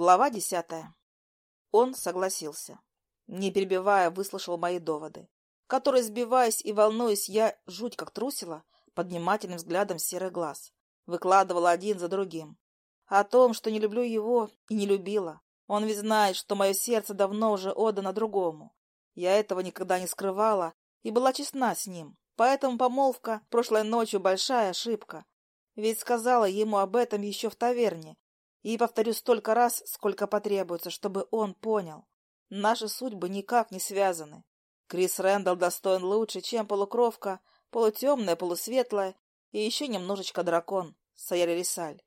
Глава десятая. Он согласился. Не перебивая, выслушал мои доводы, которые, сбиваясь и волнуясь, я жуть как трусила под внимательным взглядом серых глаз. Выкладывала один за другим. О том, что не люблю его и не любила. Он ведь знает, что мое сердце давно уже отдано другому. Я этого никогда не скрывала и была честна с ним. Поэтому помолвка прошлой ночью большая ошибка. Ведь сказала ему об этом еще в таверне, и повторю столько раз, сколько потребуется, чтобы он понял. Наши судьбы никак не связаны. Крис Рэндалл достоин лучше, чем полукровка, полутемная, полусветлая и еще немножечко дракон, Саяри Рисаль.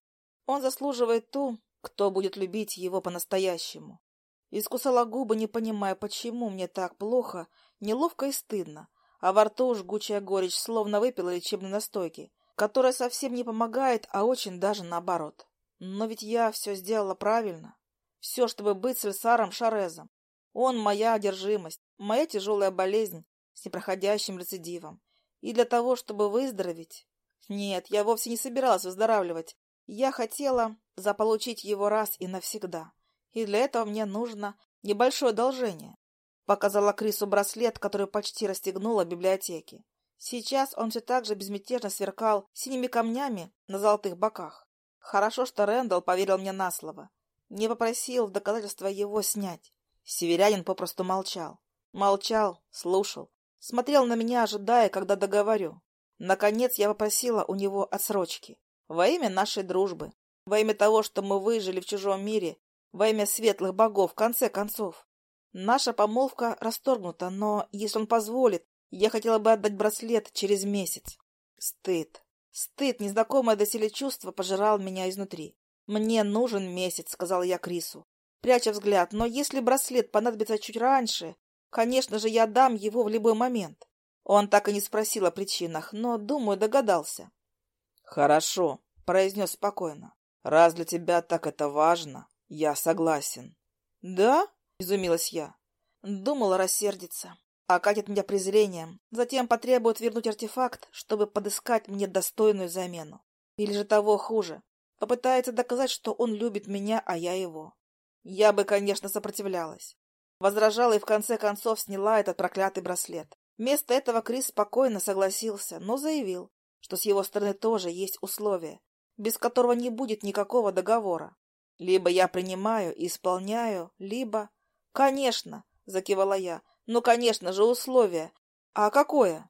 Он заслуживает ту, кто будет любить его по-настоящему. Искусала губы, не понимая, почему мне так плохо, неловко и стыдно, а во рту жгучая горечь, словно выпила лечебной настойки, которая совсем не помогает, а очень даже наоборот. Но ведь я все сделала правильно. Все, чтобы быть с Эльсаром Шарезом. Он моя одержимость, моя тяжелая болезнь с непроходящим рецидивом. И для того, чтобы выздороветь... Нет, я вовсе не собиралась выздоравливать. Я хотела заполучить его раз и навсегда. И для этого мне нужно небольшое одолжение. Показала Крису браслет, который почти расстегнула в библиотеке. Сейчас он все так же безмятежно сверкал синими камнями на золотых боках. Хорошо, что Рэндалл поверил мне на слово. Не попросил в доказательство его снять. Северянин попросту молчал. Молчал, слушал. Смотрел на меня, ожидая, когда договорю. Наконец я попросила у него отсрочки. Во имя нашей дружбы. Во имя того, что мы выжили в чужом мире. Во имя светлых богов, в конце концов. Наша помолвка расторгнута, но, если он позволит, я хотела бы отдать браслет через месяц. Стыд. Стыд, незнакомое доселе чувство, пожирал меня изнутри. «Мне нужен месяц», — сказал я Крису, пряча взгляд. «Но если браслет понадобится чуть раньше, конечно же, я дам его в любой момент». Он так и не спросил о причинах, но, думаю, догадался. «Хорошо», — произнес спокойно. «Раз для тебя так это важно, я согласен». «Да?» — изумилась я. Думала рассердиться окатит меня презрением, затем потребует вернуть артефакт, чтобы подыскать мне достойную замену. Или же того хуже, попытается доказать, что он любит меня, а я его. Я бы, конечно, сопротивлялась. Возражала и в конце концов сняла этот проклятый браслет. Вместо этого Крис спокойно согласился, но заявил, что с его стороны тоже есть условие, без которого не будет никакого договора. Либо я принимаю и исполняю, либо... «Конечно!» — закивала я. Ну, конечно же, условия. А какое?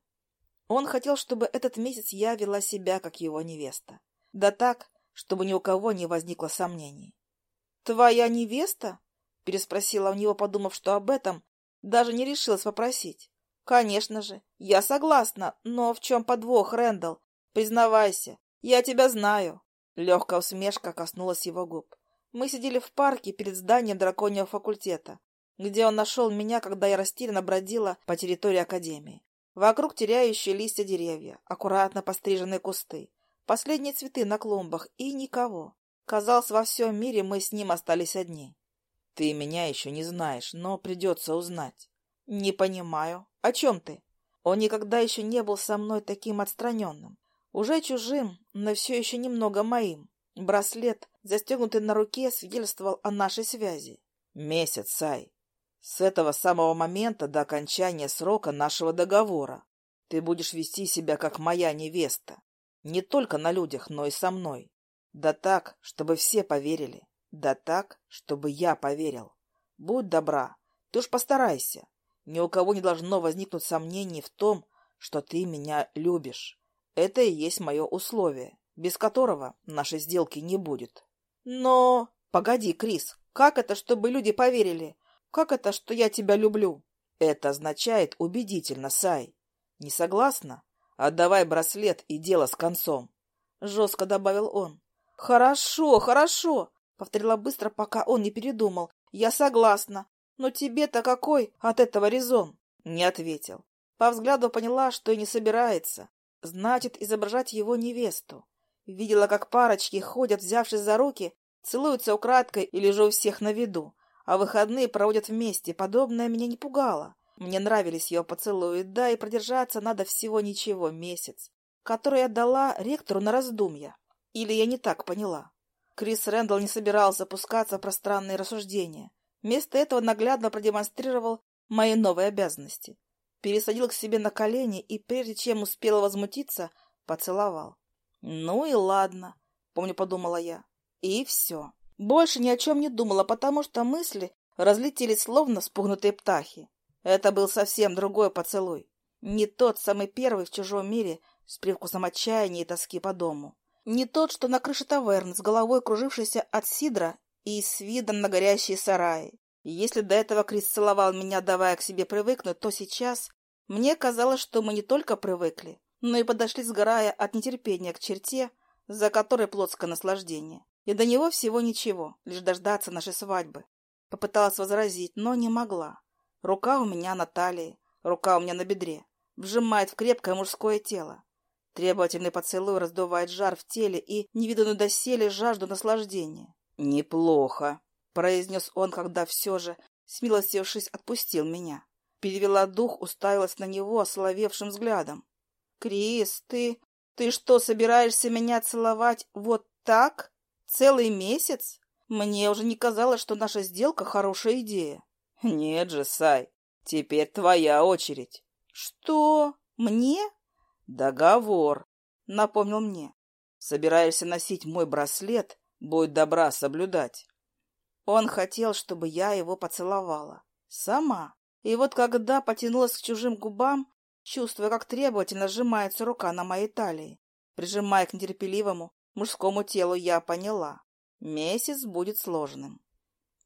Он хотел, чтобы этот месяц я вела себя, как его невеста. Да так, чтобы ни у кого не возникло сомнений. «Твоя невеста?» — переспросила у него, подумав, что об этом даже не решилась попросить. «Конечно же, я согласна, но в чем подвох, Рэндалл? Признавайся, я тебя знаю». Легкая усмешка коснулась его губ. Мы сидели в парке перед зданием драконьего факультета где он нашел меня, когда я растерянно бродила по территории Академии. Вокруг теряющие листья деревья, аккуратно постриженные кусты, последние цветы на клумбах и никого. Казалось, во всем мире мы с ним остались одни. Ты меня еще не знаешь, но придется узнать. Не понимаю. О чем ты? Он никогда еще не был со мной таким отстраненным. Уже чужим, но все еще немного моим. Браслет, застегнутый на руке, свидетельствовал о нашей связи. Месяц, Сай. С этого самого момента до окончания срока нашего договора ты будешь вести себя как моя невеста. Не только на людях, но и со мной. Да так, чтобы все поверили. Да так, чтобы я поверил. Будь добра, ты уж постарайся. Ни у кого не должно возникнуть сомнений в том, что ты меня любишь. Это и есть мое условие, без которого нашей сделки не будет. Но... Погоди, Крис, как это, чтобы люди поверили? Как это, что я тебя люблю? Это означает убедительно, Сай. Не согласна? Отдавай браслет и дело с концом. Жестко добавил он. Хорошо, хорошо, повторила быстро, пока он не передумал. Я согласна. Но тебе-то какой от этого резон? Не ответил. По взгляду поняла, что и не собирается. Значит, изображать его невесту. Видела, как парочки ходят, взявшись за руки, целуются украдкой или же у всех на виду а выходные проводят вместе. Подобное меня не пугало. Мне нравились ее поцелуи, да, и продержаться надо всего ничего, месяц, который я дала ректору на раздумья. Или я не так поняла? Крис Рэндалл не собирался опускаться в пространные рассуждения. Вместо этого наглядно продемонстрировал мои новые обязанности. Пересадил к себе на колени и, прежде чем успела возмутиться, поцеловал. «Ну и ладно», — помню, подумала я. И все. Больше ни о чем не думала, потому что мысли разлетелись словно спугнутые птахи. Это был совсем другой поцелуй. Не тот самый первый в чужом мире с привкусом отчаяния и тоски по дому. Не тот, что на крыше таверн, с головой кружившийся от сидра и с видом на горящие сараи. Если до этого Крис целовал меня, давая к себе привыкнуть, то сейчас мне казалось, что мы не только привыкли, но и подошли, сгорая от нетерпения к черте, за которой плотское наслаждение. И до него всего ничего, лишь дождаться нашей свадьбы. Попыталась возразить, но не могла. Рука у меня на талии, рука у меня на бедре, вжимает в крепкое мужское тело. Требовательный поцелуй раздувает жар в теле и невиданную доселе жажду наслаждения. «Неплохо», — произнес он, когда все же, смилостившись, отпустил меня. Перевела дух, уставилась на него ословевшим взглядом. «Крис, ты... ты что, собираешься меня целовать вот так? Целый месяц? Мне уже не казалось, что наша сделка — хорошая идея». «Нет же, Сай, теперь твоя очередь». «Что? Мне?» «Договор», — напомнил мне. «Собираешься носить мой браслет, будь добра соблюдать». Он хотел, чтобы я его поцеловала. Сама. И вот когда потянулась к чужим губам, чувствуя, как требовательно сжимается рука на моей талии, прижимая к нетерпеливому мужскому телу, я поняла. Месяц будет сложным.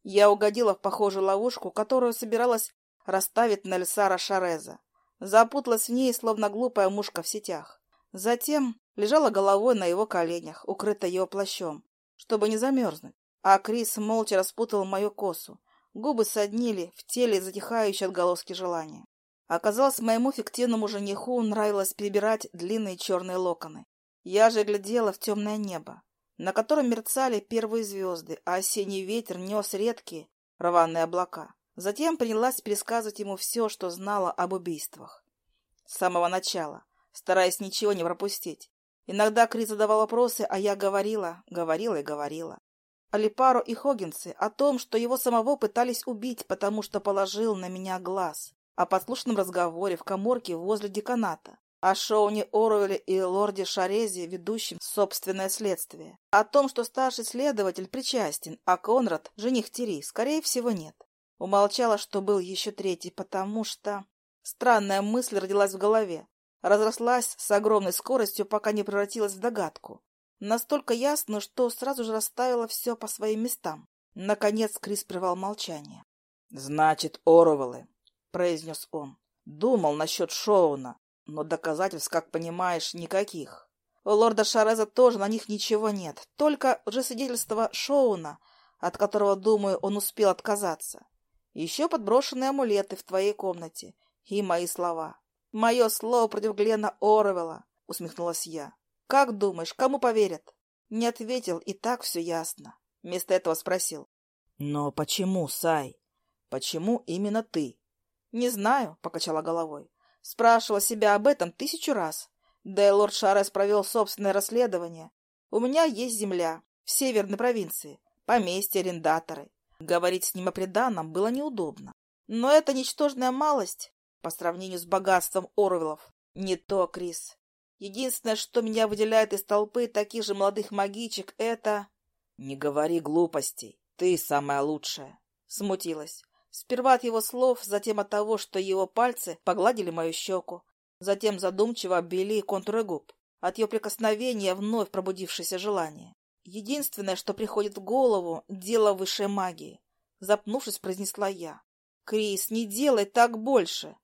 Я угодила в похожую ловушку, которую собиралась расставить на Эльсара Шареза. Запуталась в ней, словно глупая мушка в сетях. Затем лежала головой на его коленях, укрытая его плащом, чтобы не замерзнуть. А Крис молча распутал мою косу. Губы соднили, в теле затихающие отголоски желания. Оказалось, моему фиктивному жениху нравилось перебирать длинные черные локоны. Я же глядела в темное небо, на котором мерцали первые звезды, а осенний ветер нес редкие рваные облака. Затем принялась пересказывать ему все, что знала об убийствах. С самого начала, стараясь ничего не пропустить. Иногда Крис задавал вопросы, а я говорила, говорила и говорила. О и Хоггинсе, о том, что его самого пытались убить, потому что положил на меня глаз, о подслушанном разговоре в коморке возле деканата, о Шоуне Оруэлле и лорде Шарезе, ведущем собственное следствие, о том, что старший следователь причастен, а Конрад, жених Тери, скорее всего, нет. Умолчала, что был еще третий, потому что... Странная мысль родилась в голове. Разрослась с огромной скоростью, пока не превратилась в догадку. Настолько ясно, что сразу же расставила все по своим местам. Наконец Крис прервал молчание. — Значит, Оруэллы, — произнес он. — Думал насчет Шоуна, но доказательств, как понимаешь, никаких. У лорда Шареза тоже на них ничего нет, только лжесвидетельство Шоуна, от которого, думаю, он успел отказаться. Еще подброшенные амулеты в твоей комнате. И мои слова. Мое слово против Глена Оруэлла, усмехнулась я. Как думаешь, кому поверят? Не ответил, и так все ясно. Вместо этого спросил. Но почему, Сай? Почему именно ты? Не знаю, покачала головой. Спрашивала себя об этом тысячу раз. Да и лорд Шарес провел собственное расследование. У меня есть земля в северной провинции, поместье, арендаторы. Говорить с ним о преданном было неудобно. Но это ничтожная малость по сравнению с богатством Орвелов. Не то, Крис. Единственное, что меня выделяет из толпы таких же молодых магичек, это... Не говори глупостей. Ты самая лучшая. Смутилась. Сперва от его слов, затем от того, что его пальцы погладили мою щеку. Затем задумчиво обвели контуры губ. От ее прикосновения вновь пробудившееся желание. Единственное, что приходит в голову — дело высшей магии. Запнувшись, произнесла я. «Крис, не делай так больше!»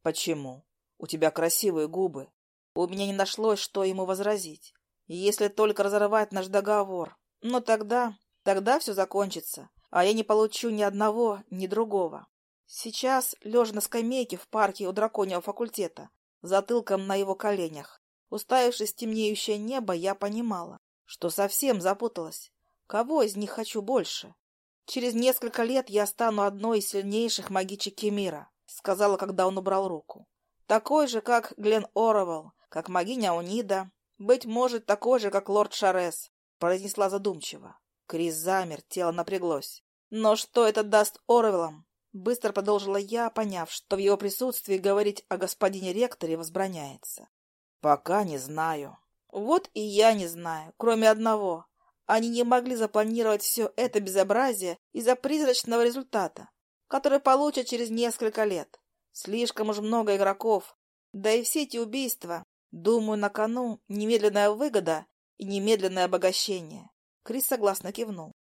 «Почему? У тебя красивые губы». У меня не нашлось, что ему возразить. Если только разорвать наш договор. Но тогда... Тогда все закончится, а я не получу ни одного, ни другого. Сейчас, лежа на скамейке в парке у драконьего факультета, затылком на его коленях, уставившись в темнеющее небо, я понимала, что совсем запуталась. Кого из них хочу больше? Через несколько лет я стану одной из сильнейших магичек мира, сказала, когда он убрал руку. Такой же, как Глен Оровелл, как магиня Унида, быть может, такой же, как лорд Шарес, произнесла задумчиво. Крис замер, тело напряглось. Но что это даст Орвеллам? Быстро продолжила я, поняв, что в его присутствии говорить о господине ректоре возбраняется. Пока не знаю. Вот и я не знаю, кроме одного. Они не могли запланировать все это безобразие из-за призрачного результата, который получат через несколько лет. Слишком уж много игроков. Да и все эти убийства. Думаю, на кону немедленная выгода и немедленное обогащение. Крис согласно кивнул.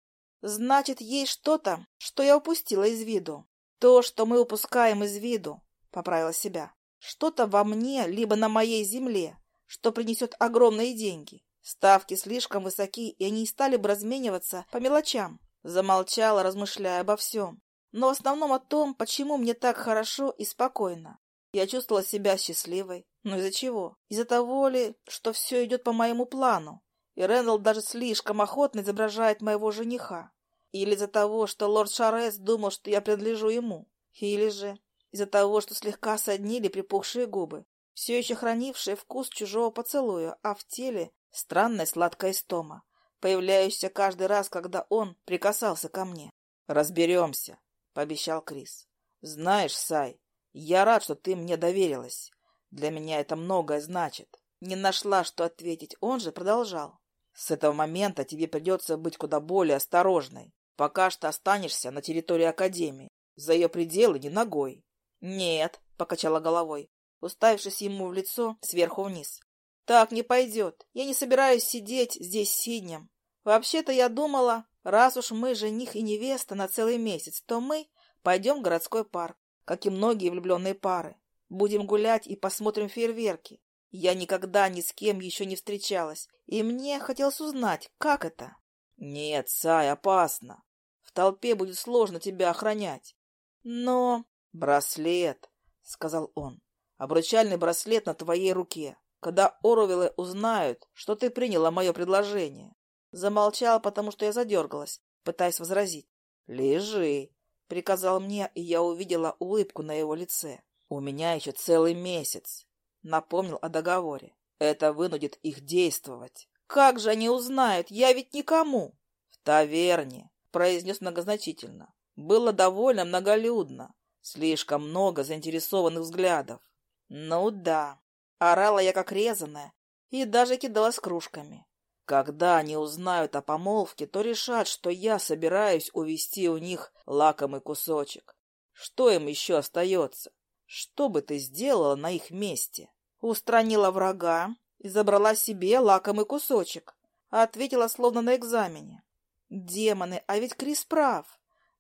Значит, есть что-то, что я упустила из виду. То, что мы упускаем из виду, поправила себя. Что-то во мне, либо на моей земле, что принесет огромные деньги. Ставки слишком высоки, и они стали бы размениваться по мелочам. Замолчала, размышляя обо всем. Но в основном о том, почему мне так хорошо и спокойно. Я чувствовала себя счастливой. Но из-за чего? Из-за того ли, что все идет по моему плану, и Рэндалл даже слишком охотно изображает моего жениха. Или из-за того, что лорд Шарес думал, что я принадлежу ему. Или же из-за того, что слегка соднили припухшие губы, все еще хранившие вкус чужого поцелуя, а в теле Странная сладкая истома, появляющаяся каждый раз, когда он прикасался ко мне. «Разберемся», — пообещал Крис. «Знаешь, Сай, я рад, что ты мне доверилась. Для меня это многое значит». Не нашла, что ответить, он же продолжал. «С этого момента тебе придется быть куда более осторожной. Пока что останешься на территории Академии. За ее пределы не ногой». «Нет», — покачала головой, уставившись ему в лицо сверху вниз. Так не пойдет. Я не собираюсь сидеть здесь сиднем. Вообще-то я думала, раз уж мы жених и невеста на целый месяц, то мы пойдем в городской парк, как и многие влюбленные пары. Будем гулять и посмотрим фейерверки. Я никогда ни с кем еще не встречалась, и мне хотелось узнать, как это. Нет, Сай, опасно. В толпе будет сложно тебя охранять. Но... Браслет, — сказал он. Обручальный браслет на твоей руке когда Оруэллы узнают, что ты приняла мое предложение. Замолчал, потому что я задергалась, пытаясь возразить. «Лежи», — приказал мне, и я увидела улыбку на его лице. «У меня еще целый месяц», — напомнил о договоре. «Это вынудит их действовать». «Как же они узнают? Я ведь никому!» «В таверне», — произнес многозначительно. «Было довольно многолюдно. Слишком много заинтересованных взглядов». «Ну да, Орала я как резаная и даже кидалась кружками. Когда они узнают о помолвке, то решат, что я собираюсь увести у них лакомый кусочек. Что им еще остается? Что бы ты сделала на их месте? Устранила врага и забрала себе лакомый кусочек. Ответила словно на экзамене. Демоны, а ведь Крис прав.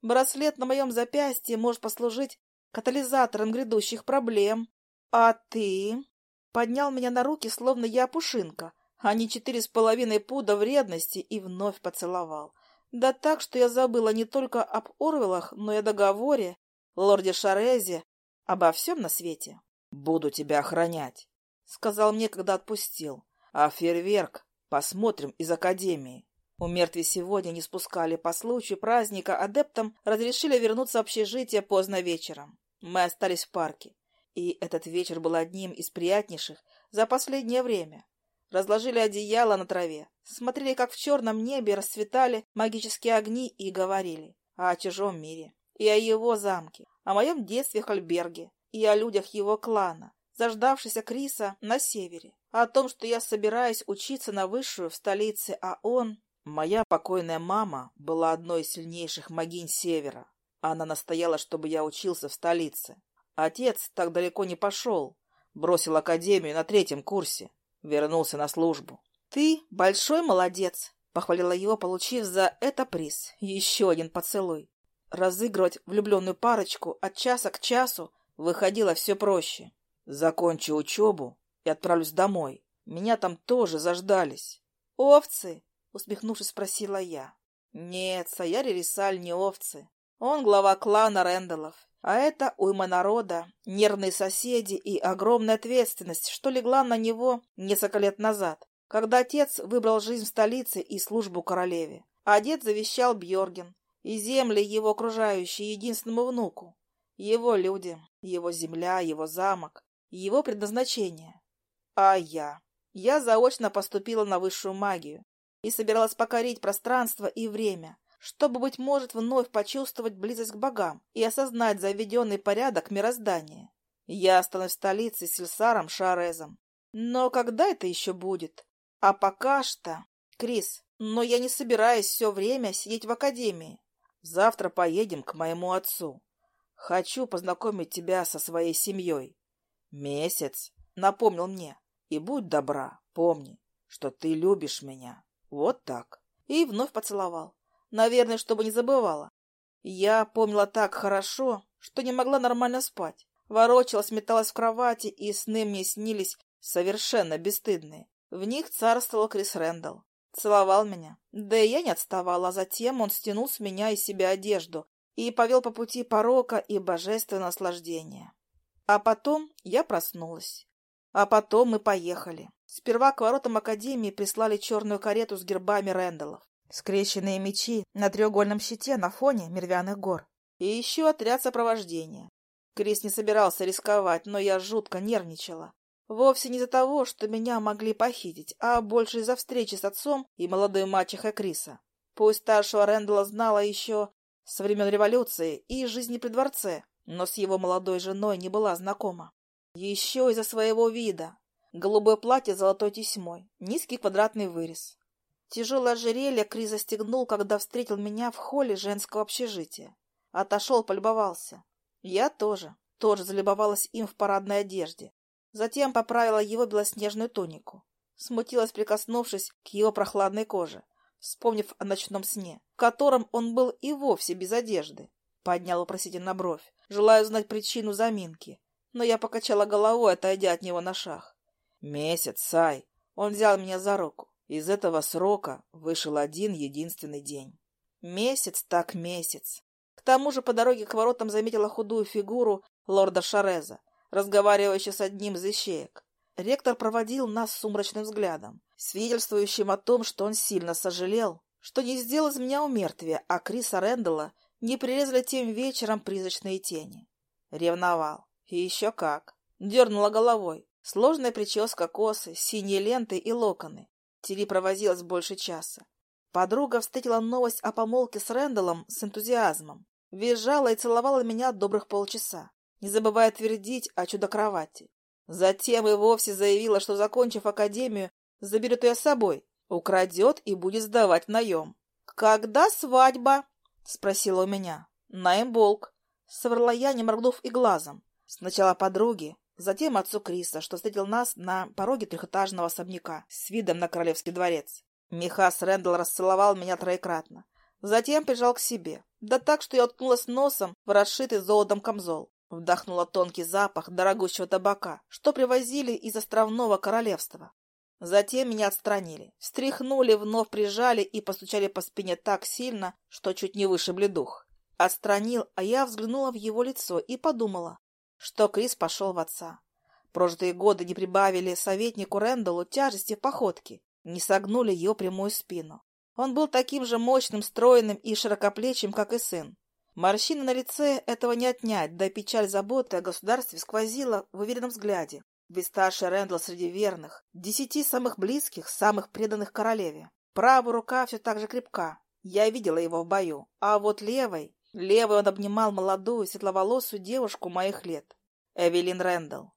Браслет на моем запястье может послужить катализатором грядущих проблем. А ты? поднял меня на руки, словно я пушинка, а не четыре с половиной пуда вредности, и вновь поцеловал. Да так, что я забыла не только об Орвелах, но и о договоре, лорде Шарезе, обо всем на свете. «Буду тебя охранять», — сказал мне, когда отпустил. «А фейерверк посмотрим из Академии». У мертвей сегодня не спускали по случаю праздника, адептам разрешили вернуться в общежитие поздно вечером. Мы остались в парке. И этот вечер был одним из приятнейших за последнее время. Разложили одеяло на траве, смотрели, как в черном небе расцветали магические огни и говорили о чужом мире, и о его замке, о моем детстве в Хольберге, и о людях его клана, заждавшийся Криса на севере, о том, что я собираюсь учиться на высшую в столице, а он... Моя покойная мама была одной из сильнейших магинь севера. Она настояла, чтобы я учился в столице. Отец так далеко не пошел. Бросил академию на третьем курсе. Вернулся на службу. «Ты большой молодец», — похвалила его, получив за это приз. Еще один поцелуй. Разыгрывать влюбленную парочку от часа к часу выходило все проще. Закончу учебу и отправлюсь домой. Меня там тоже заждались. «Овцы?» — усмехнувшись, спросила я. «Нет, Саяри Рисаль не овцы. Он глава клана Рэндаллов. А это уйма народа, нервные соседи и огромная ответственность, что легла на него несколько лет назад, когда отец выбрал жизнь в столице и службу королеве. А дед завещал Бьорген и земли его окружающие единственному внуку. Его люди, его земля, его замок, его предназначение. А я? Я заочно поступила на высшую магию и собиралась покорить пространство и время, чтобы, быть может, вновь почувствовать близость к богам и осознать заведенный порядок мироздания. Я останусь в столице с Сильсаром Шарезом. Но когда это еще будет? А пока что... Крис, но я не собираюсь все время сидеть в академии. Завтра поедем к моему отцу. Хочу познакомить тебя со своей семьей. Месяц, напомнил мне. И будь добра, помни, что ты любишь меня. Вот так. И вновь поцеловал. Наверное, чтобы не забывала. Я помнила так хорошо, что не могла нормально спать. Ворочалась, металась в кровати, и сны мне снились совершенно бесстыдные. В них царствовал Крис Рэндалл. Целовал меня. Да и я не отставала, а затем он стянул с меня из себя одежду и повел по пути порока и божественного наслаждения. А потом я проснулась. А потом мы поехали. Сперва к воротам Академии прислали черную карету с гербами Рэндаллов. Скрещенные мечи на треугольном щите на фоне Мервяных гор. И еще отряд сопровождения. Крис не собирался рисковать, но я жутко нервничала. Вовсе не из-за того, что меня могли похитить, а больше из-за встречи с отцом и молодой мачехой Криса. Пусть старшего Рэндала знала еще со времен революции и жизни при дворце, но с его молодой женой не была знакома. Еще из-за своего вида. Голубое платье с золотой тесьмой, низкий квадратный вырез. Тяжелое ожерелье Крис застегнул, когда встретил меня в холле женского общежития. Отошел, полюбовался. Я тоже, тоже залюбовалась им в парадной одежде. Затем поправила его белоснежную тунику. Смутилась, прикоснувшись к его прохладной коже, вспомнив о ночном сне, в котором он был и вовсе без одежды. Поднял вопросительно бровь, желая узнать причину заминки, но я покачала головой, отойдя от него на шаг. «Месяц, Сай!» Он взял меня за руку. Из этого срока вышел один единственный день. Месяц так месяц. К тому же по дороге к воротам заметила худую фигуру лорда Шареза, разговаривающий с одним из ищеек. Ректор проводил нас сумрачным взглядом, свидетельствующим о том, что он сильно сожалел, что не сделал из меня умертвия, а Криса Рэндалла не прирезали тем вечером призрачные тени. Ревновал. И еще как. Дернула головой. Сложная прическа, косы, синие ленты и локоны. Тири провозилась больше часа. Подруга встретила новость о помолвке с Рэндаллом с энтузиазмом. Визжала и целовала меня добрых полчаса не забывая твердить о чудо-кровати. Затем и вовсе заявила, что, закончив академию, заберет ее с собой, украдет и будет сдавать наем. «Когда свадьба?» — спросила у меня. «На имболк», — соврала я, не моргнув и глазом. Сначала подруги, затем отцу Криса, что встретил нас на пороге трехэтажного особняка с видом на королевский дворец. Михас Рэндалл расцеловал меня троекратно. Затем прижал к себе, да так, что я уткнулась носом в расшитый золотом камзол. Вдохнула тонкий запах дорогущего табака, что привозили из островного королевства. Затем меня отстранили, встряхнули, вновь прижали и постучали по спине так сильно, что чуть не вышибли дух. Отстранил, а я взглянула в его лицо и подумала, что Крис пошел в отца. Прожитые годы не прибавили советнику Рэндаллу тяжести в походке, не согнули его прямую спину. Он был таким же мощным, стройным и широкоплечим, как и сын. Морщины на лице этого не отнять, да печаль заботы о государстве сквозила в уверенном взгляде. Ведь старший Рэндалл среди верных, десяти самых близких, самых преданных королеве. Правая рука все так же крепка. Я видела его в бою. А вот левой... Левой он обнимал молодую, светловолосую девушку моих лет. Эвелин Рэндалл.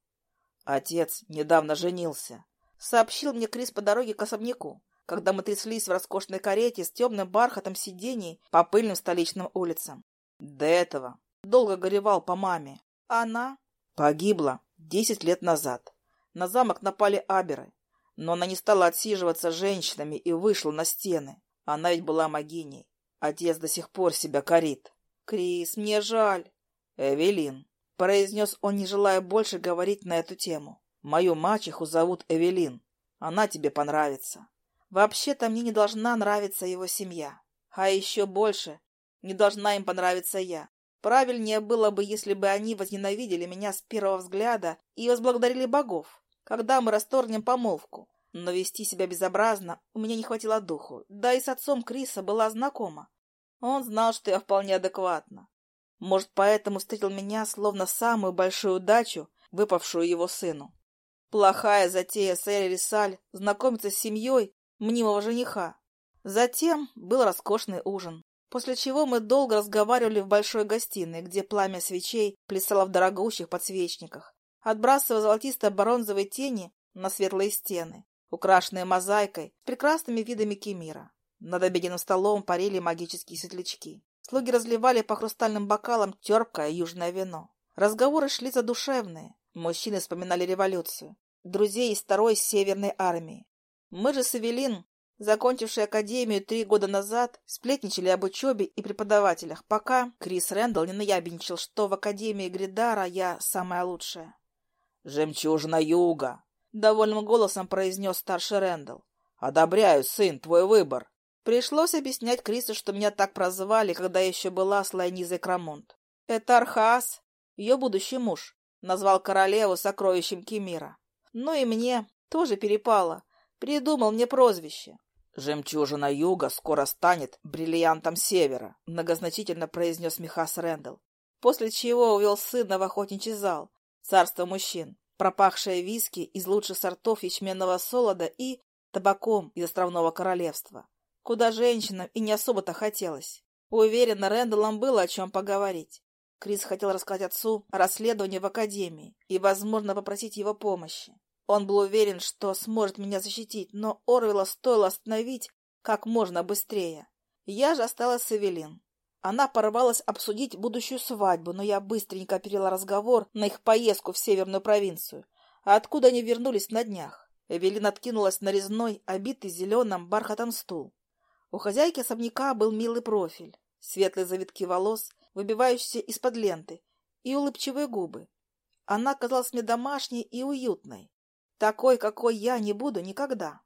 Отец недавно женился. Сообщил мне Крис по дороге к особняку, когда мы тряслись в роскошной карете с темным бархатом сидений по пыльным столичным улицам. До этого долго горевал по маме. Она погибла десять лет назад. На замок напали аберы, но она не стала отсиживаться женщинами и вышла на стены. Она ведь была могиней. Отец до сих пор себя корит. «Крис, мне жаль». «Эвелин», — произнес он, не желая больше говорить на эту тему. «Мою мачеху зовут Эвелин. Она тебе понравится». Вообще-то мне не должна нравиться его семья. А еще больше не должна им понравиться я. Правильнее было бы, если бы они возненавидели меня с первого взгляда и возблагодарили богов, когда мы расторгнем помолвку. Но вести себя безобразно у меня не хватило духу, да и с отцом Криса была знакома. Он знал, что я вполне адекватна. Может, поэтому встретил меня словно самую большую удачу, выпавшую его сыну. Плохая затея с Элли Рисаль знакомиться с семьей мнимого жениха. Затем был роскошный ужин, после чего мы долго разговаривали в большой гостиной, где пламя свечей плясало в дорогущих подсвечниках, отбрасывая золотисто-бронзовые тени на светлые стены, украшенные мозаикой с прекрасными видами Кемира. Над обеденным столом парили магические светлячки. Слуги разливали по хрустальным бокалам терпкое южное вино. Разговоры шли задушевные. Мужчины вспоминали революцию, друзей из второй северной армии. Мы же с Эвелин, закончившие академию три года назад, сплетничали об учебе и преподавателях, пока Крис Рэндалл не наябенчил, что в академии Гридара я самая лучшая. «Жемчужина юга!» — довольным голосом произнес старший Рэндалл. «Одобряю, сын, твой выбор!» Пришлось объяснять Крису, что меня так прозвали, когда еще была с Лайнизой Крамонт. Это Архас, ее будущий муж, назвал королеву сокровищем Кемира. Ну и мне тоже перепало. Придумал мне прозвище. «Жемчужина юга скоро станет бриллиантом севера», — многозначительно произнес Михас Рэндалл. После чего увел сына в охотничий зал, царство мужчин, пропахшее виски из лучших сортов ячменного солода и табаком из островного королевства, куда женщинам и не особо-то хотелось. Уверена, Рэндаллам было о чем поговорить. Крис хотел рассказать отцу о расследовании в академии и, возможно, попросить его помощи. Он был уверен, что сможет меня защитить, но Орвела стоило остановить как можно быстрее. Я же осталась с Эвелин. Она порвалась обсудить будущую свадьбу, но я быстренько перела разговор на их поездку в северную провинцию, откуда они вернулись на днях. Эвелин откинулась на резной, обитый зеленым бархатом стул. У хозяйки особняка был милый профиль, светлые завитки волос, выбивающиеся из-под ленты, и улыбчивые губы. Она казалась мне домашней и уютной, такой, какой я не буду никогда.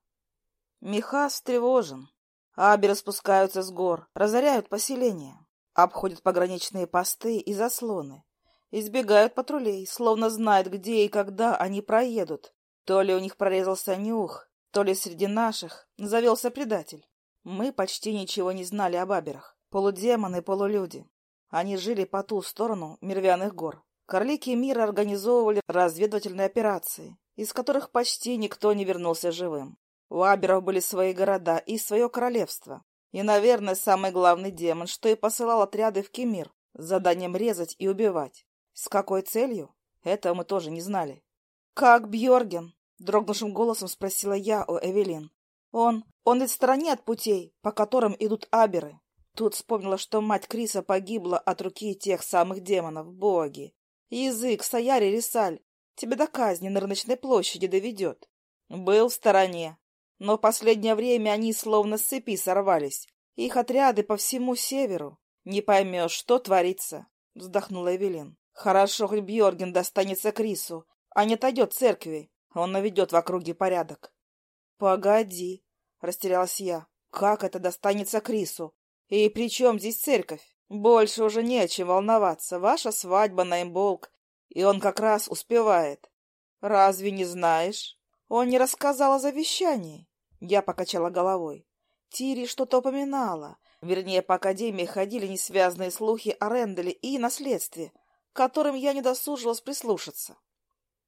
Михас встревожен. Аби спускаются с гор, разоряют поселения, обходят пограничные посты и заслоны, избегают патрулей, словно знают, где и когда они проедут. То ли у них прорезался нюх, то ли среди наших завелся предатель. Мы почти ничего не знали об Аберах. Полудемоны, полулюди. Они жили по ту сторону Мервяных гор. Карлики мира организовывали разведывательные операции, из которых почти никто не вернулся живым. У Аберов были свои города и свое королевство. И, наверное, самый главный демон, что и посылал отряды в Кемир с заданием резать и убивать. С какой целью? Это мы тоже не знали. «Как Бьорген?» — дрогнувшим голосом спросила я у Эвелин. «Он... он ведь в стороне от путей, по которым идут Аберы. Тут вспомнила, что мать Криса погибла от руки тех самых демонов, боги. Язык, Саяри, Рисаль, тебя до казни на рыночной площади доведет. Был в стороне, но в последнее время они словно с цепи сорвались. Их отряды по всему северу. Не поймешь, что творится, — вздохнула Эвелин. Хорошо, хоть Бьорген достанется Крису, а не отойдет церкви. Он наведет в округе порядок. — Погоди, — растерялась я. — Как это достанется Крису? И при чем здесь церковь? Больше уже не о чем волноваться. Ваша свадьба на имболк, и он как раз успевает. Разве не знаешь? Он не рассказал о завещании. Я покачала головой. Тири что-то упоминала. Вернее, по академии ходили несвязные слухи о Ренделе и наследстве, которым я не досужилась прислушаться.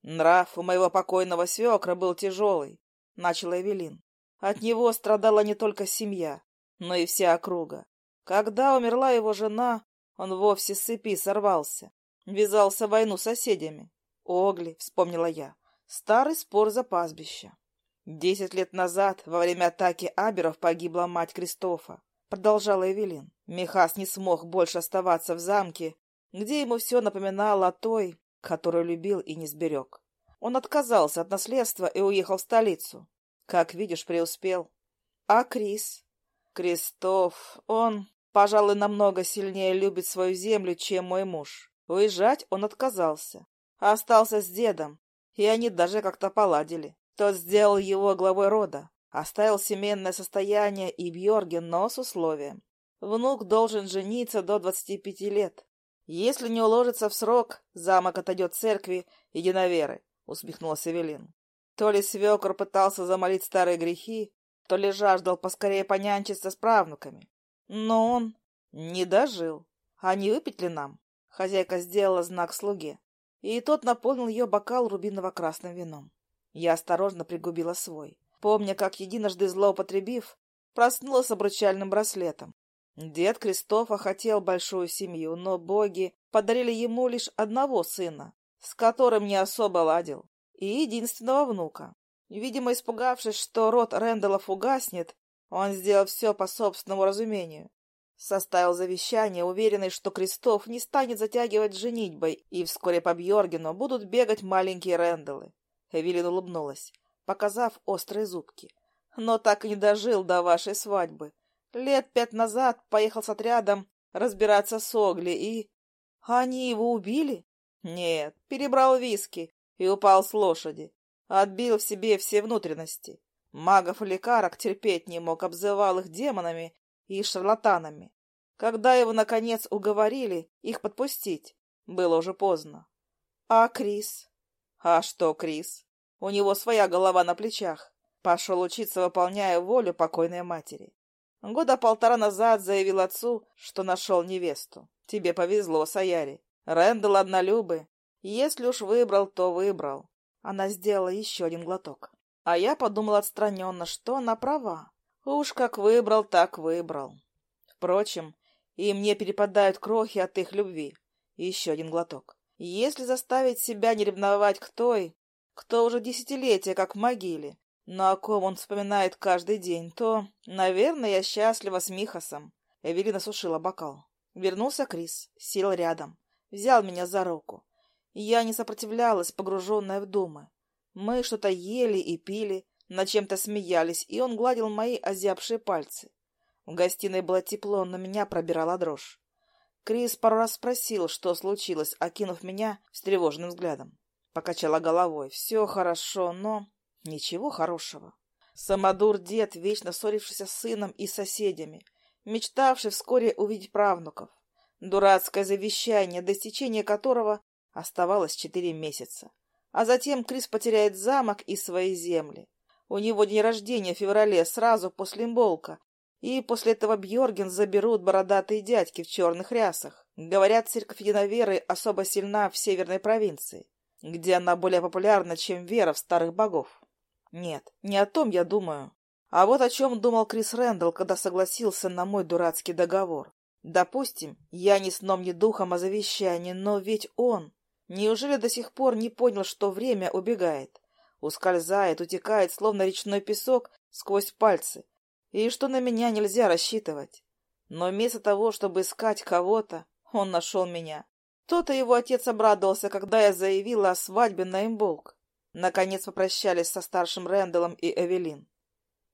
Нрав у моего покойного свекра был тяжелый, — начала Эвелин. От него страдала не только семья, но и вся округа. Когда умерла его жена, он вовсе с цепи сорвался. Ввязался в войну с соседями. Огли, вспомнила я. Старый спор за пастбище. Десять лет назад, во время атаки Аберов, погибла мать Кристофа. Продолжала Эвелин. Михас не смог больше оставаться в замке, где ему все напоминало о той, которую любил и не сберег. Он отказался от наследства и уехал в столицу. Как видишь, преуспел. А Крис? Кристоф, он... Пожалуй, намного сильнее любит свою землю, чем мой муж. Уезжать он отказался. Остался с дедом, и они даже как-то поладили. Тот сделал его главой рода, оставил семейное состояние и Бьорген, но с условием. Внук должен жениться до двадцати пяти лет. Если не уложится в срок, замок отойдет церкви единоверы, — усмехнулась Эвелин. То ли свекор пытался замолить старые грехи, то ли жаждал поскорее понянчиться с правнуками. Но он не дожил. А не выпить ли нам? Хозяйка сделала знак слуге, и тот наполнил ее бокал рубиново-красным вином. Я осторожно пригубила свой, помня, как единожды злоупотребив, проснулась с обручальным браслетом. Дед Кристофа хотел большую семью, но боги подарили ему лишь одного сына, с которым не особо ладил, и единственного внука. Видимо, испугавшись, что род Рэндаллов угаснет, он сделал все по собственному разумению. Составил завещание, уверенный, что Крестов не станет затягивать женитьбой, и вскоре по Бьоргену будут бегать маленькие Рэндаллы. Эвелин улыбнулась, показав острые зубки. Но так и не дожил до вашей свадьбы. Лет пять назад поехал с отрядом разбираться с Огли и... Они его убили? Нет, перебрал виски и упал с лошади. Отбил в себе все внутренности. Магов и лекарок терпеть не мог, обзывал их демонами и шарлатанами. Когда его, наконец, уговорили их подпустить, было уже поздно. А Крис? А что Крис? У него своя голова на плечах. Пошел учиться, выполняя волю покойной матери. Года полтора назад заявил отцу, что нашел невесту. Тебе повезло, Саяри. Рэндалл однолюбы. Если уж выбрал, то выбрал. Она сделала еще один глоток. А я подумал отстраненно, что она права. Уж как выбрал, так выбрал. Впрочем, и мне перепадают крохи от их любви. Еще один глоток. Если заставить себя не ревновать к той, кто уже десятилетия как в могиле, но о ком он вспоминает каждый день, то, наверное, я счастлива с Михасом. Эвелина сушила бокал. Вернулся Крис, сел рядом, взял меня за руку. Я не сопротивлялась, погруженная в думы. Мы что-то ели и пили, над чем-то смеялись, и он гладил мои озябшие пальцы. В гостиной было тепло, но меня пробирала дрожь. Крис пару раз спросил, что случилось, окинув меня встревоженным взглядом. Покачала головой. Все хорошо, но ничего хорошего. Самодур-дед, вечно ссорившийся с сыном и соседями, мечтавший вскоре увидеть правнуков. Дурацкое завещание, до которого оставалось четыре месяца. А затем Крис потеряет замок и свои земли. У него день рождения в феврале, сразу после имболка. И после этого Бьорген заберут бородатые дядьки в черных рясах. Говорят, церковь единоверы особо сильна в северной провинции, где она более популярна, чем вера в старых богов. Нет, не о том я думаю. А вот о чем думал Крис Рэндалл, когда согласился на мой дурацкий договор. Допустим, я ни сном, ни духом о завещании, но ведь он... Неужели до сих пор не понял, что время убегает, ускользает, утекает, словно речной песок сквозь пальцы, и что на меня нельзя рассчитывать? Но вместо того, чтобы искать кого-то, он нашел меня. То-то его отец обрадовался, когда я заявила о свадьбе на имболк. Наконец попрощались со старшим Рэндаллом и Эвелин.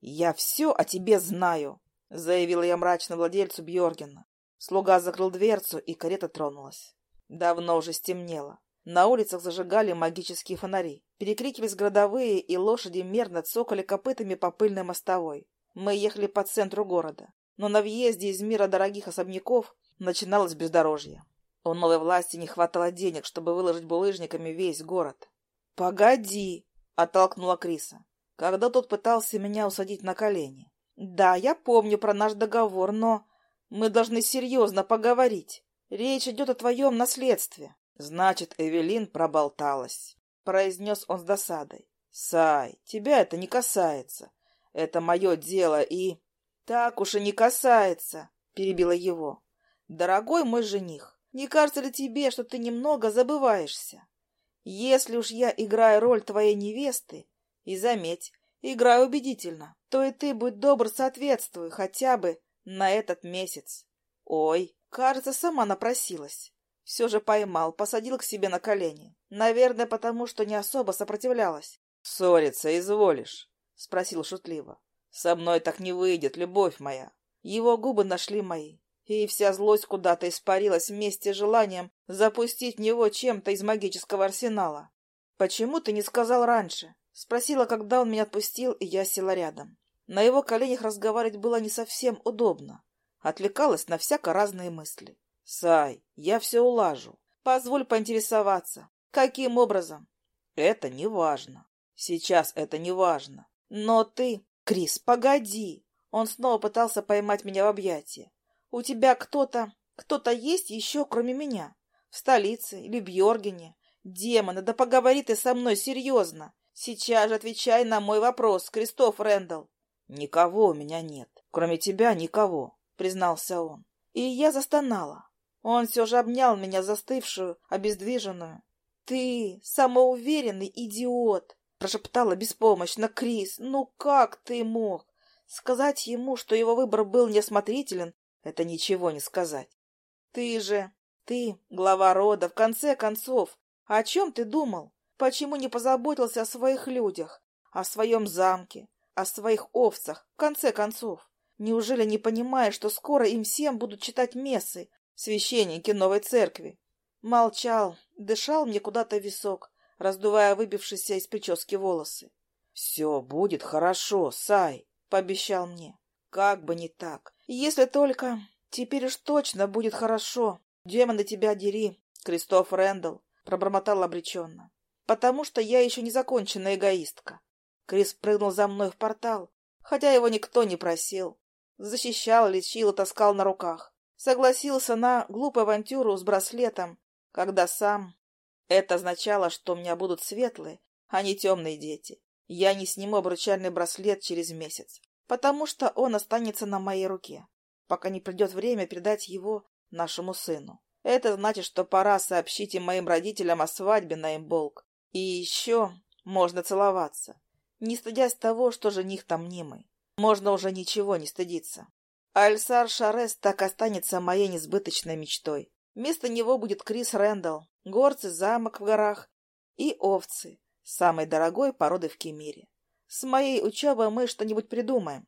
«Я все о тебе знаю», — заявила я мрачно владельцу Бьоргена. Слуга закрыл дверцу, и карета тронулась. Давно уже стемнело. На улицах зажигали магические фонари. Перекрикивались городовые, и лошади мерно цокали копытами по пыльной мостовой. Мы ехали по центру города. Но на въезде из мира дорогих особняков начиналось бездорожье. У новой власти не хватало денег, чтобы выложить булыжниками весь город. «Погоди!» — оттолкнула Криса, когда тот пытался меня усадить на колени. «Да, я помню про наш договор, но мы должны серьезно поговорить. Речь идет о твоем наследстве. Значит, Эвелин проболталась, произнес он с досадой. Сай, тебя это не касается. Это мое дело и... Так уж и не касается, перебила его. Дорогой мой жених, не кажется ли тебе, что ты немного забываешься? Если уж я играю роль твоей невесты, и заметь, играю убедительно, то и ты, будь добр, соответствуй хотя бы на этот месяц. Ой, Кажется, сама напросилась. Все же поймал, посадил к себе на колени. Наверное, потому что не особо сопротивлялась. — Ссориться изволишь? — спросил шутливо. — Со мной так не выйдет, любовь моя. Его губы нашли мои, и вся злость куда-то испарилась вместе с желанием запустить в него чем-то из магического арсенала. — Почему ты не сказал раньше? — спросила, когда он меня отпустил, и я села рядом. На его коленях разговаривать было не совсем удобно. Отвлекалась на всяко разные мысли. «Сай, я все улажу. Позволь поинтересоваться. Каким образом?» «Это не важно. Сейчас это не важно. Но ты...» «Крис, погоди!» Он снова пытался поймать меня в объятия. «У тебя кто-то... кто-то есть еще, кроме меня? В столице или Бьоргене? Демоны, да поговори ты со мной серьезно! Сейчас же отвечай на мой вопрос, Кристоф Рэндалл!» «Никого у меня нет. Кроме тебя никого, признался он. И я застонала. Он все же обнял меня застывшую, обездвиженную. «Ты самоуверенный идиот!» — прошептала беспомощно Крис. «Ну как ты мог? Сказать ему, что его выбор был неосмотрителен, это ничего не сказать. Ты же, ты, глава рода, в конце концов, о чем ты думал? Почему не позаботился о своих людях, о своем замке, о своих овцах, в конце концов? Неужели не понимаешь, что скоро им всем будут читать мессы, священники новой церкви? Молчал, дышал мне куда-то висок, раздувая выбившиеся из прически волосы. — Все будет хорошо, Сай, — пообещал мне. Как бы не так. Если только... Теперь уж точно будет хорошо. Демоны тебя дери, Кристоф Рэндалл, — пробормотал обреченно. Потому что я еще не законченная эгоистка. Крис прыгнул за мной в портал, хотя его никто не просил. Защищал, лечил и таскал на руках. Согласился на глупую авантюру с браслетом, когда сам... Это означало, что у меня будут светлые, а не темные дети. Я не сниму обручальный браслет через месяц, потому что он останется на моей руке, пока не придет время передать его нашему сыну. Это значит, что пора сообщить и моим родителям о свадьбе на имболк. И еще можно целоваться, не стыдясь того, что жених там мнимый. Можно уже ничего не стыдиться. Альсар Шарес так останется моей несбыточной мечтой. Вместо него будет Крис Рэндалл, горцы, замок в горах и овцы, самой дорогой породы в Кемире. С моей учебой мы что-нибудь придумаем.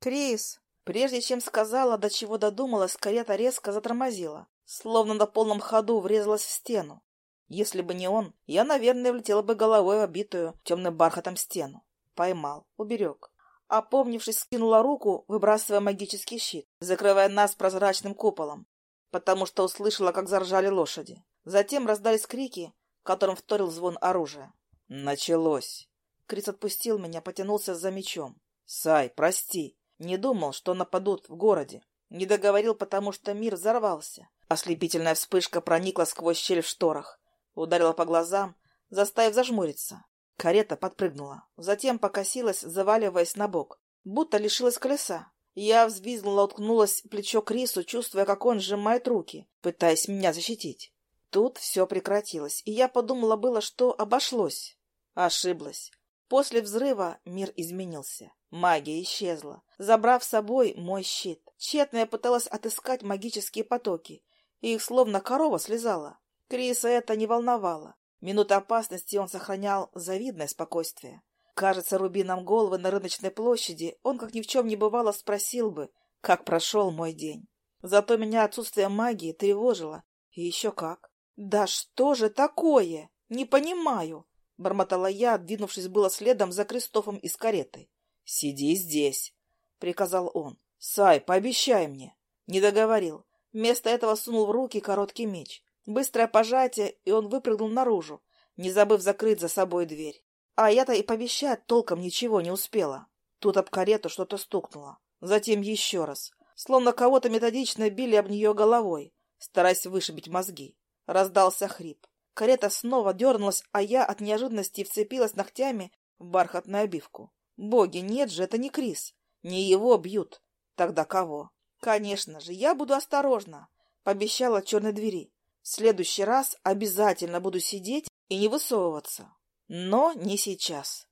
Крис, прежде чем сказала, до чего додумалась, карета резко затормозила, словно на полном ходу врезалась в стену. Если бы не он, я, наверное, влетела бы головой в обитую темным бархатом стену. Поймал, уберег. Опомнившись, скинула руку, выбрасывая магический щит, закрывая нас прозрачным куполом, потому что услышала, как заржали лошади. Затем раздались крики, которым вторил звон оружия. «Началось!» Крис отпустил меня, потянулся за мечом. «Сай, прости, не думал, что нападут в городе. Не договорил, потому что мир взорвался. Ослепительная вспышка проникла сквозь щель в шторах, ударила по глазам, заставив зажмуриться. Карета подпрыгнула, затем покосилась, заваливаясь на бок, будто лишилась колеса. Я взвизгнула, уткнулась плечо Крису, чувствуя, как он сжимает руки, пытаясь меня защитить. Тут все прекратилось, и я подумала было, что обошлось. Ошиблась. После взрыва мир изменился. Магия исчезла, забрав с собой мой щит. Тщетно я пыталась отыскать магические потоки, и их словно корова слезала. Криса это не волновало. Минуты опасности он сохранял завидное спокойствие. Кажется, руби нам головы на рыночной площади, он, как ни в чем не бывало, спросил бы, как прошел мой день. Зато меня отсутствие магии тревожило. И еще как. «Да что же такое? Не понимаю!» — бормотала я, двинувшись было следом за Кристофом из кареты. «Сиди здесь!» — приказал он. «Сай, пообещай мне!» Не договорил. Вместо этого сунул в руки короткий меч. Быстрое пожатие, и он выпрыгнул наружу, не забыв закрыть за собой дверь. А я-то и пообещать толком ничего не успела. Тут об карету что-то стукнуло. Затем еще раз. Словно кого-то методично били об нее головой, стараясь вышибить мозги. Раздался хрип. Карета снова дернулась, а я от неожиданности вцепилась ногтями в бархатную обивку. Боги, нет же, это не Крис. Не его бьют. Тогда кого? Конечно же, я буду осторожна, пообещала черной двери. В следующий раз обязательно буду сидеть и не высовываться. Но не сейчас.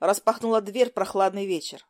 Распахнула дверь прохладный вечер.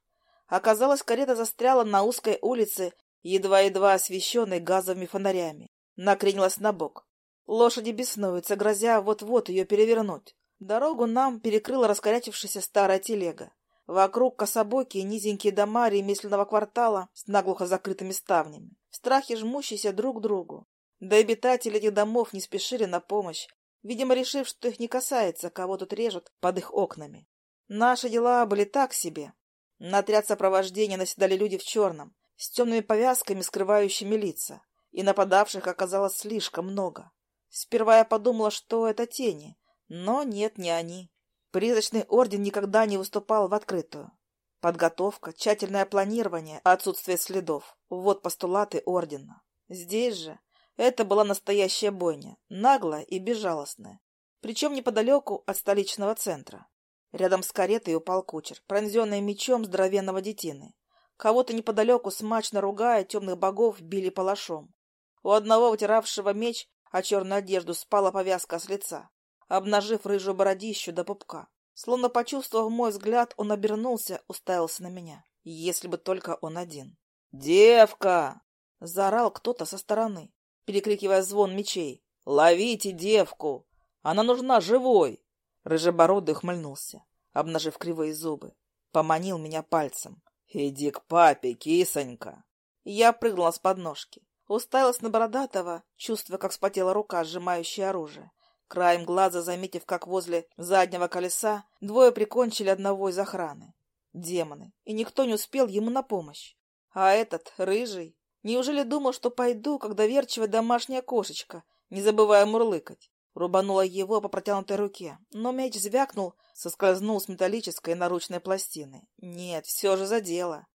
Оказалось, карета застряла на узкой улице, едва-едва освещенной газовыми фонарями. Накренилась на бок. Лошади беснуются, грозя вот-вот ее перевернуть. Дорогу нам перекрыла раскорячившаяся старая телега. Вокруг кособокие низенькие дома ремесленного квартала с наглухо закрытыми ставнями, в страхе жмущиеся друг к другу. Да обитатели этих домов не спешили на помощь, видимо, решив, что их не касается, кого тут режут под их окнами. Наши дела были так себе. На отряд сопровождения наседали люди в черном, с темными повязками, скрывающими лица, и нападавших оказалось слишком много. Сперва я подумала, что это тени, но нет, не они. Призрачный орден никогда не выступал в открытую. Подготовка, тщательное планирование, отсутствие следов — вот постулаты ордена. Здесь же это была настоящая бойня, наглая и безжалостная, причем неподалеку от столичного центра. Рядом с каретой упал кучер, пронзенный мечом здоровенного детины, Кого-то неподалеку, смачно ругая, темных богов били палашом. У одного, вытиравшего меч, а черную одежду спала повязка с лица, обнажив рыжую бородищу до пупка. Словно почувствовав мой взгляд, он обернулся, уставился на меня. Если бы только он один. «Девка!» — заорал кто-то со стороны, перекрикивая звон мечей. «Ловите девку! Она нужна живой!» Рыжебородый ухмыльнулся, обнажив кривые зубы. Поманил меня пальцем. «Иди к папе, кисонька!» Я прыгнула с подножки. Уставилась на Бородатого, чувствуя, как вспотела рука, сжимающая оружие. Краем глаза, заметив, как возле заднего колеса двое прикончили одного из охраны. Демоны. И никто не успел ему на помощь. А этот, рыжий, неужели думал, что пойду, как доверчивая домашняя кошечка, не забывая мурлыкать? Рубанула его по протянутой руке, но мяч звякнул, соскользнул с металлической наручной пластины. Нет, все же задело.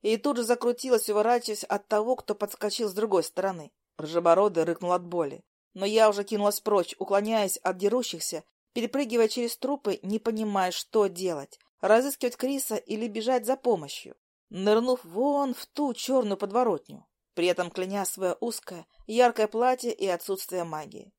И тут же закрутилась, уворачиваясь от того, кто подскочил с другой стороны. Рыжебородый рыкнул от боли. Но я уже кинулась прочь, уклоняясь от дерущихся, перепрыгивая через трупы, не понимая, что делать. Разыскивать Криса или бежать за помощью. Нырнув вон в ту черную подворотню, при этом кляня свое узкое, яркое платье и отсутствие магии.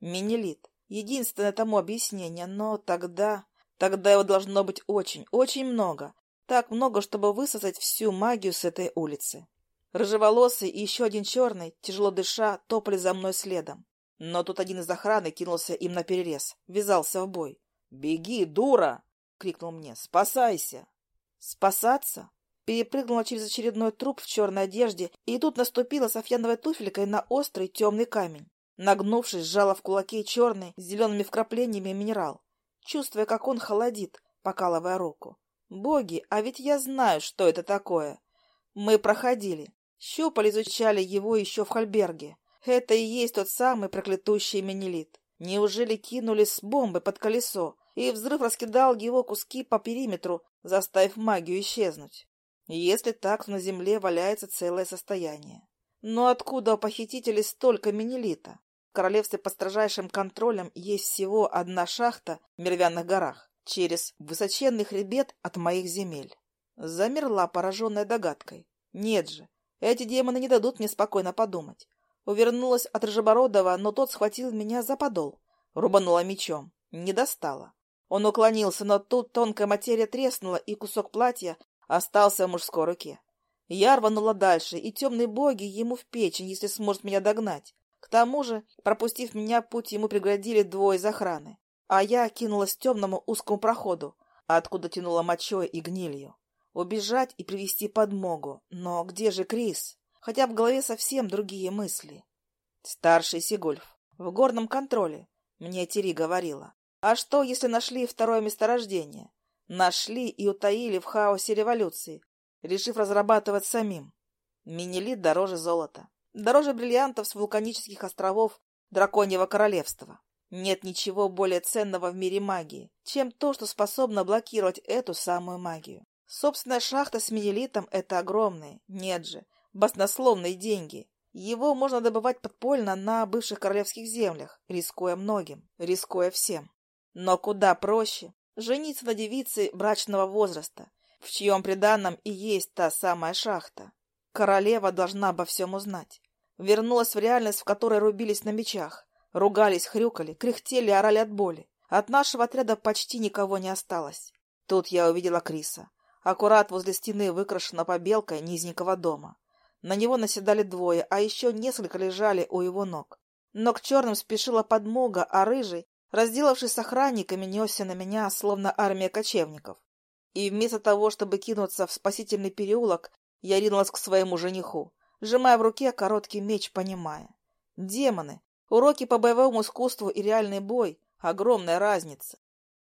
Минелит. Единственное тому объяснение, но тогда... Тогда его должно быть очень, очень много. Так много, чтобы высосать всю магию с этой улицы. Рыжеволосый и еще один черный, тяжело дыша, топали за мной следом. Но тут один из охраны кинулся им на перерез, ввязался в бой. «Беги, дура!» — крикнул мне. «Спасайся!» «Спасаться?» Перепрыгнула через очередной труп в черной одежде, и тут наступила софьяновой туфелькой на острый темный камень. Нагнувшись, сжала в кулаке черный с зелеными вкраплениями минерал, чувствуя, как он холодит, покалывая руку. Боги, а ведь я знаю, что это такое. Мы проходили. Щупали, изучали его еще в Хальберге. Это и есть тот самый проклятущий Менелит. Неужели кинули с бомбы под колесо, и взрыв раскидал его куски по периметру, заставив магию исчезнуть? Если так, на земле валяется целое состояние. Но откуда у похитителей столько Менелита? В королевстве под строжайшим контролем есть всего одна шахта в Мервянных горах, через высоченный хребет от моих земель. Замерла, пораженная догадкой. Нет же, эти демоны не дадут мне спокойно подумать. Увернулась от Рыжебородова, но тот схватил меня за подол. Рубанула мечом. Не достала. Он уклонился, но тут тонкая материя треснула, и кусок платья остался в мужской руке. Я рванула дальше, и темные боги ему в печень, если сможет меня догнать. К тому же, пропустив меня, путь ему преградили двое из охраны, а я кинулась к темному узкому проходу, откуда тянула мочой и гнилью. Убежать и привести подмогу. Но где же Крис? Хотя в голове совсем другие мысли. Старший Сигульф. В горном контроле. Мне Тири говорила. А что, если нашли второе месторождение? Нашли и утаили в хаосе революции, решив разрабатывать самим. Минелит дороже золота дороже бриллиантов с вулканических островов Драконьего Королевства. Нет ничего более ценного в мире магии, чем то, что способно блокировать эту самую магию. Собственная шахта с минелитом – это огромные, нет же, баснословные деньги. Его можно добывать подпольно на бывших королевских землях, рискуя многим, рискуя всем. Но куда проще жениться на девице брачного возраста, в чьем приданном и есть та самая шахта. Королева должна обо всем узнать. Вернулась в реальность, в которой рубились на мечах. Ругались, хрюкали, кряхтели, орали от боли. От нашего отряда почти никого не осталось. Тут я увидела Криса. Аккурат возле стены, выкрашена побелкой низенького дома. На него наседали двое, а еще несколько лежали у его ног. Но к черным спешила подмога, а рыжий, разделавшись с охранниками, несся на меня, словно армия кочевников. И вместо того, чтобы кинуться в спасительный переулок, я ринулась к своему жениху сжимая в руке короткий меч, понимая. Демоны, уроки по боевому искусству и реальный бой — огромная разница.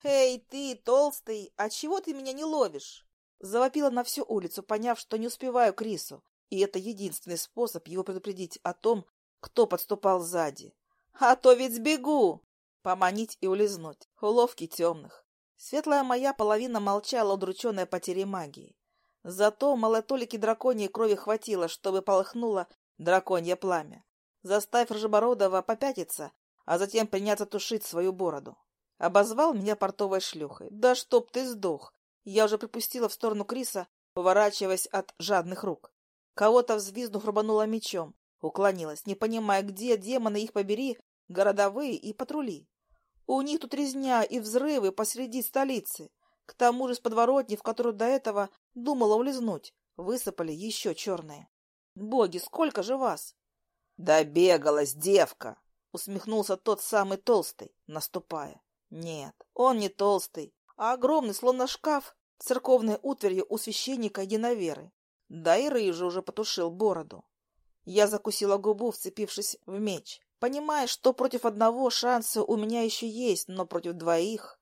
«Эй, ты, толстый, а чего ты меня не ловишь?» Завопила на всю улицу, поняв, что не успеваю Крису, и это единственный способ его предупредить о том, кто подступал сзади. «А то ведь сбегу!» Поманить и улизнуть. Уловки темных. Светлая моя половина молчала, удрученная потерей магии. Зато малотолики драконьей крови хватило, чтобы полыхнуло драконье пламя, заставив Рожебородова попятиться, а затем приняться тушить свою бороду. Обозвал меня портовой шлюхой. «Да чтоб ты сдох!» Я уже припустила в сторону Криса, уворачиваясь от жадных рук. Кого-то взвизгнув рубанула мечом, уклонилась, не понимая, где демоны их побери, городовые и патрули. У них тут резня и взрывы посреди столицы. К тому же с подворотни, в которую до этого думала улизнуть, высыпали еще черные. Боги, сколько же вас? Добегалась девка, усмехнулся тот самый толстый, наступая. Нет, он не толстый, а огромный, словно шкаф, церковной утварью у священника единоверы. Да и рыжий уже потушил бороду. Я закусила губу, вцепившись в меч, понимая, что против одного шанса у меня еще есть, но против двоих...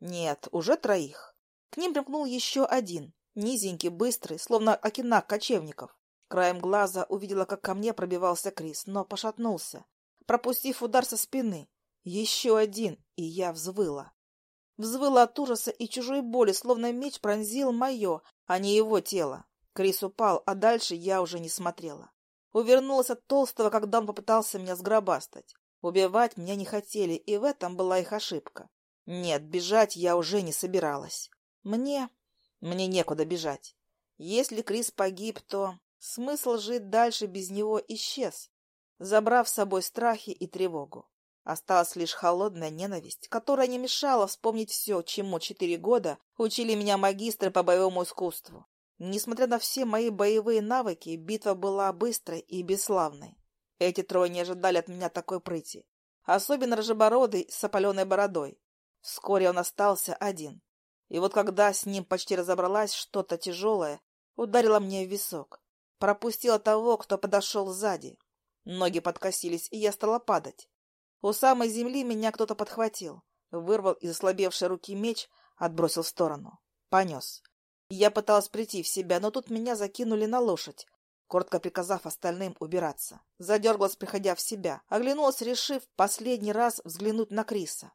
Нет, уже троих. К ним примкнул еще один, низенький, быстрый, словно окинак кочевников. Краем глаза увидела, как ко мне пробивался Крис, но пошатнулся, пропустив удар со спины. Еще один, и я взвыла. Взвыла от ужаса и чужой боли, словно меч пронзил мое, а не его тело. Крис упал, а дальше я уже не смотрела. Увернулась от толстого, когда он попытался меня сгробастать. Убивать меня не хотели, и в этом была их ошибка. Нет, бежать я уже не собиралась. Мне... мне некуда бежать. Если Крис погиб, то смысл жить дальше без него исчез, забрав с собой страхи и тревогу. Осталась лишь холодная ненависть, которая не мешала вспомнить все, чему четыре года учили меня магистры по боевому искусству. Несмотря на все мои боевые навыки, битва была быстрой и бесславной. Эти трое не ожидали от меня такой прыти. Особенно рыжебородый с опаленной бородой. Вскоре он остался один. И вот когда с ним почти разобралась что-то тяжелое, ударило мне в висок. Пропустила того, кто подошел сзади. Ноги подкосились, и я стала падать. У самой земли меня кто-то подхватил, вырвал из ослабевшей руки меч, отбросил в сторону. Понес. Я пыталась прийти в себя, но тут меня закинули на лошадь, коротко приказав остальным убираться. Задергалась, приходя в себя, оглянулась, решив последний раз взглянуть на Криса.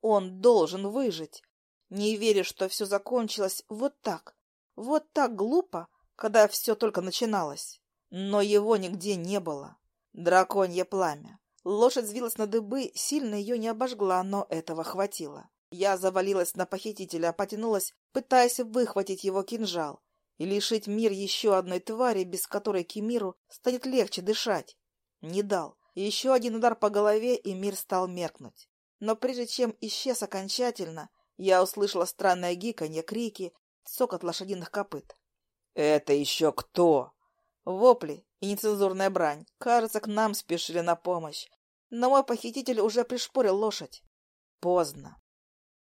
Он должен выжить. Не верю, что все закончилось вот так. Вот так глупо, когда все только начиналось. Но его нигде не было. Драконье пламя. Лошадь взвилась на дыбы, сильно ее не обожгла, но этого хватило. Я завалилась на похитителя, потянулась, пытаясь выхватить его кинжал и лишить мир еще одной твари, без которой Кемиру станет легче дышать. Не дал. Еще один удар по голове, и мир стал меркнуть. Но прежде чем исчез окончательно, я услышала странное гиканье, крики, цокот лошадиных копыт. «Это еще кто?» Вопли и нецензурная брань. Кажется, к нам спешили на помощь. Но мой похититель уже пришпорил лошадь. Поздно.